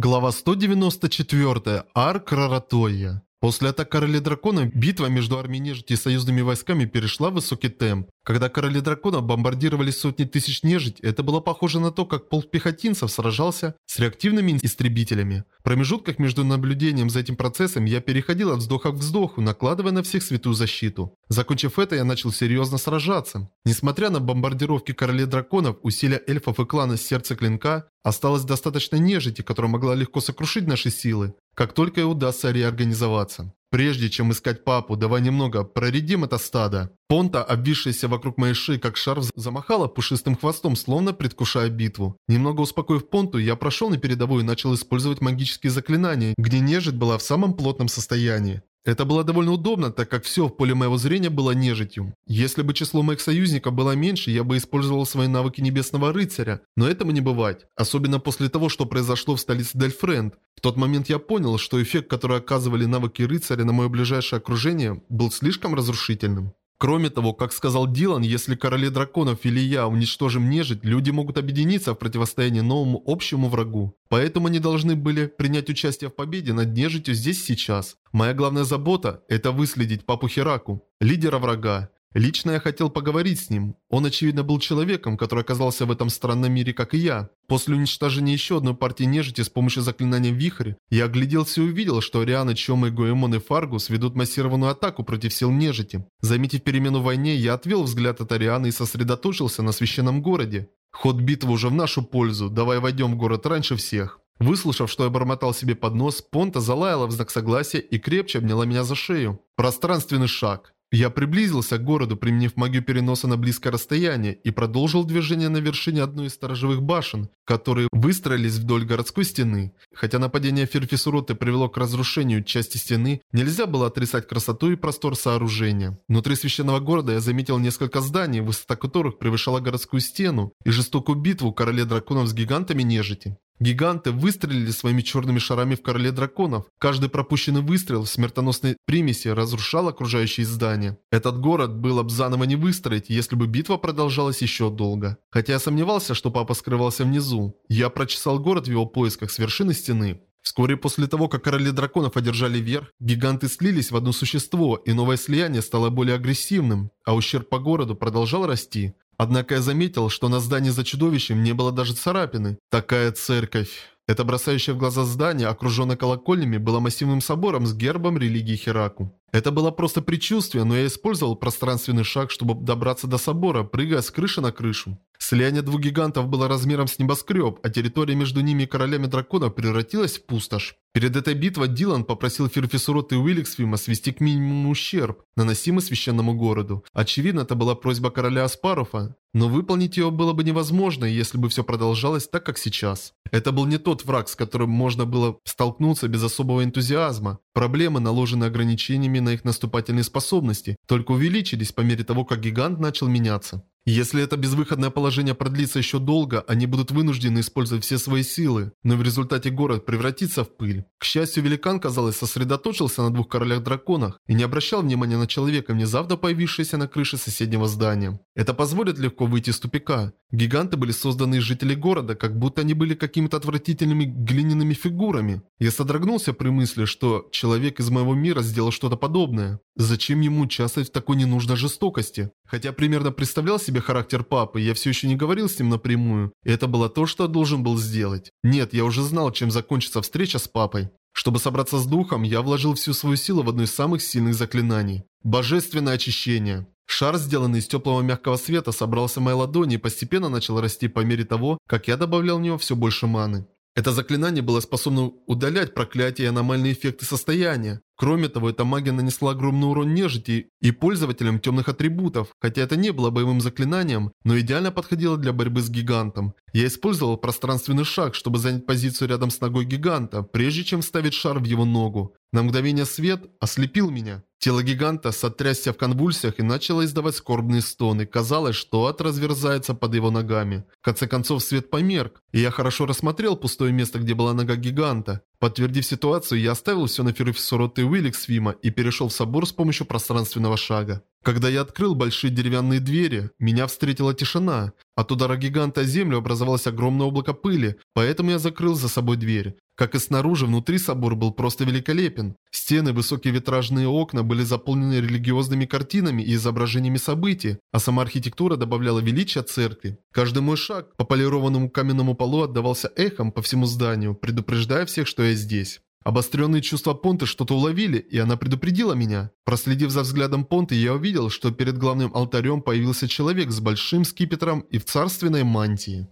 Глава 194. Арк Раратойя. После атак Короли Дракона битва между армией нежити и союзными войсками перешла в высокий темп. Когда Короли Дракона бомбардировали сотни тысяч нежить, это было похоже на то, как полк пехотинцев сражался с реактивными истребителями. В промежутках между наблюдением за этим процессом я переходил от вздоха к вздоху, накладывая на всех святую защиту. Закончив это, я начал серьезно сражаться. Несмотря на бомбардировки Королей Драконов, усилия эльфов и клана Сердца Клинка, осталось достаточно нежити, которая могла легко сокрушить наши силы как только и удастся реорганизоваться. Прежде чем искать папу, давай немного проредим это стадо. Понта, обвисшаяся вокруг моей шеи, как шарф, замахала пушистым хвостом, словно предвкушая битву. Немного успокоив Понту, я прошел на передовую и начал использовать магические заклинания, где нежить была в самом плотном состоянии. Это было довольно удобно, так как все в поле моего зрения было нежитью. Если бы число моих союзников было меньше, я бы использовал свои навыки Небесного Рыцаря, но этому не бывать. Особенно после того, что произошло в столице Дельфренд. В тот момент я понял, что эффект, который оказывали навыки Рыцаря на мое ближайшее окружение, был слишком разрушительным. Кроме того, как сказал Дилан, если короли драконов или я уничтожим нежить, люди могут объединиться в противостоянии новому общему врагу. Поэтому они должны были принять участие в победе над нежитью здесь сейчас. Моя главная забота – это выследить папу Хераку, лидера врага. Лично я хотел поговорить с ним. Он, очевидно, был человеком, который оказался в этом странном мире, как и я. После уничтожения еще одной партии нежити с помощью заклинания Вихрь, я огляделся и увидел, что Ариана, Чома, Гоэмон и Фаргус ведут массированную атаку против сил нежити. Заметив перемену в войне, я отвел взгляд от Арианы и сосредоточился на священном городе. Ход битвы уже в нашу пользу, давай войдем в город раньше всех. Выслушав, что я бормотал себе под нос, Понта залаяла в знак согласия и крепче обняла меня за шею. Пространственный шаг. Я приблизился к городу, применив магию переноса на близкое расстояние, и продолжил движение на вершине одной из сторожевых башен, которые выстроились вдоль городской стены. Хотя нападение Ферфисуроты привело к разрушению части стены, нельзя было отрицать красоту и простор сооружения. Внутри священного города я заметил несколько зданий, высота которых превышала городскую стену, и жестокую битву короле драконов с гигантами нежити. Гиганты выстрелили своими черными шарами в короле драконов. Каждый пропущенный выстрел в смертоносной примеси разрушал окружающие здания. Этот город было бы заново не выстроить, если бы битва продолжалась еще долго. Хотя я сомневался, что папа скрывался внизу. Я прочесал город в его поисках с вершины стены. Вскоре после того, как короли драконов одержали верх, гиганты слились в одно существо, и новое слияние стало более агрессивным, а ущерб по городу продолжал расти. Однако я заметил, что на здании за чудовищем не было даже царапины. Такая церковь. Это бросающее в глаза здание, окруженное колокольнями, было массивным собором с гербом религии Хераку. Это было просто предчувствие, но я использовал пространственный шаг, чтобы добраться до собора, прыгая с крыши на крышу. Слияние двух гигантов было размером с небоскреб, а территория между ними и королями драконов превратилась в пустошь. Перед этой битвой Дилан попросил Ферфисурот и Уилликсвима свести к минимуму ущерб, наносимый священному городу. Очевидно, это была просьба короля Аспаруфа, но выполнить ее было бы невозможно, если бы все продолжалось так, как сейчас. Это был не тот враг, с которым можно было столкнуться без особого энтузиазма. Проблемы, наложенные ограничениями на их наступательные способности, только увеличились по мере того, как гигант начал меняться. Если это безвыходное положение продлится еще долго, они будут вынуждены использовать все свои силы, но в результате город превратится в пыль. К счастью, великан, казалось, сосредоточился на двух королях-драконах и не обращал внимания на человека, внезапно появившегося на крыше соседнего здания. Это позволит легко выйти из тупика. Гиганты были созданы из жителей города, как будто они были какими-то отвратительными глиняными фигурами. Я содрогнулся при мысли, что человек из моего мира сделал что-то подобное. Зачем ему участвовать в такой ненужной жестокости? Хотя примерно представлял себе характер папы, я все еще не говорил с ним напрямую. И это было то, что я должен был сделать. Нет, я уже знал, чем закончится встреча с папой. Чтобы собраться с духом, я вложил всю свою силу в одно из самых сильных заклинаний. Божественное очищение. Шар, сделанный из теплого мягкого света, собрался в моей ладони и постепенно начал расти по мере того, как я добавлял в него все больше маны. Это заклинание было способно удалять проклятия и аномальные эффекты состояния. Кроме того, эта магия нанесла огромный урон нежити и пользователям темных атрибутов, хотя это не было боевым заклинанием, но идеально подходило для борьбы с гигантом. Я использовал пространственный шаг, чтобы занять позицию рядом с ногой гиганта, прежде чем вставить шар в его ногу. На мгновение свет ослепил меня. Тело гиганта сотрясся в конвульсиях и начало издавать скорбные стоны. Казалось, что ад разверзается под его ногами. В конце концов свет померк, и я хорошо рассмотрел пустое место, где была нога гиганта. Подтвердив ситуацию, я оставил все на профессору Уилликсвима и перешел в собор с помощью пространственного шага. Когда я открыл большие деревянные двери, меня встретила тишина. От удара гиганта землю образовалось огромное облако пыли, поэтому я закрыл за собой дверь. Как и снаружи, внутри собор был просто великолепен. Стены, высокие витражные окна были заполнены религиозными картинами и изображениями событий, а сама архитектура добавляла величия церкви. Каждый мой шаг по полированному каменному полу отдавался эхом по всему зданию, предупреждая всех, что я здесь. Обостренные чувства Понты что-то уловили, и она предупредила меня. Проследив за взглядом Понты, я увидел, что перед главным алтарем появился человек с большим скипетром и в царственной мантии.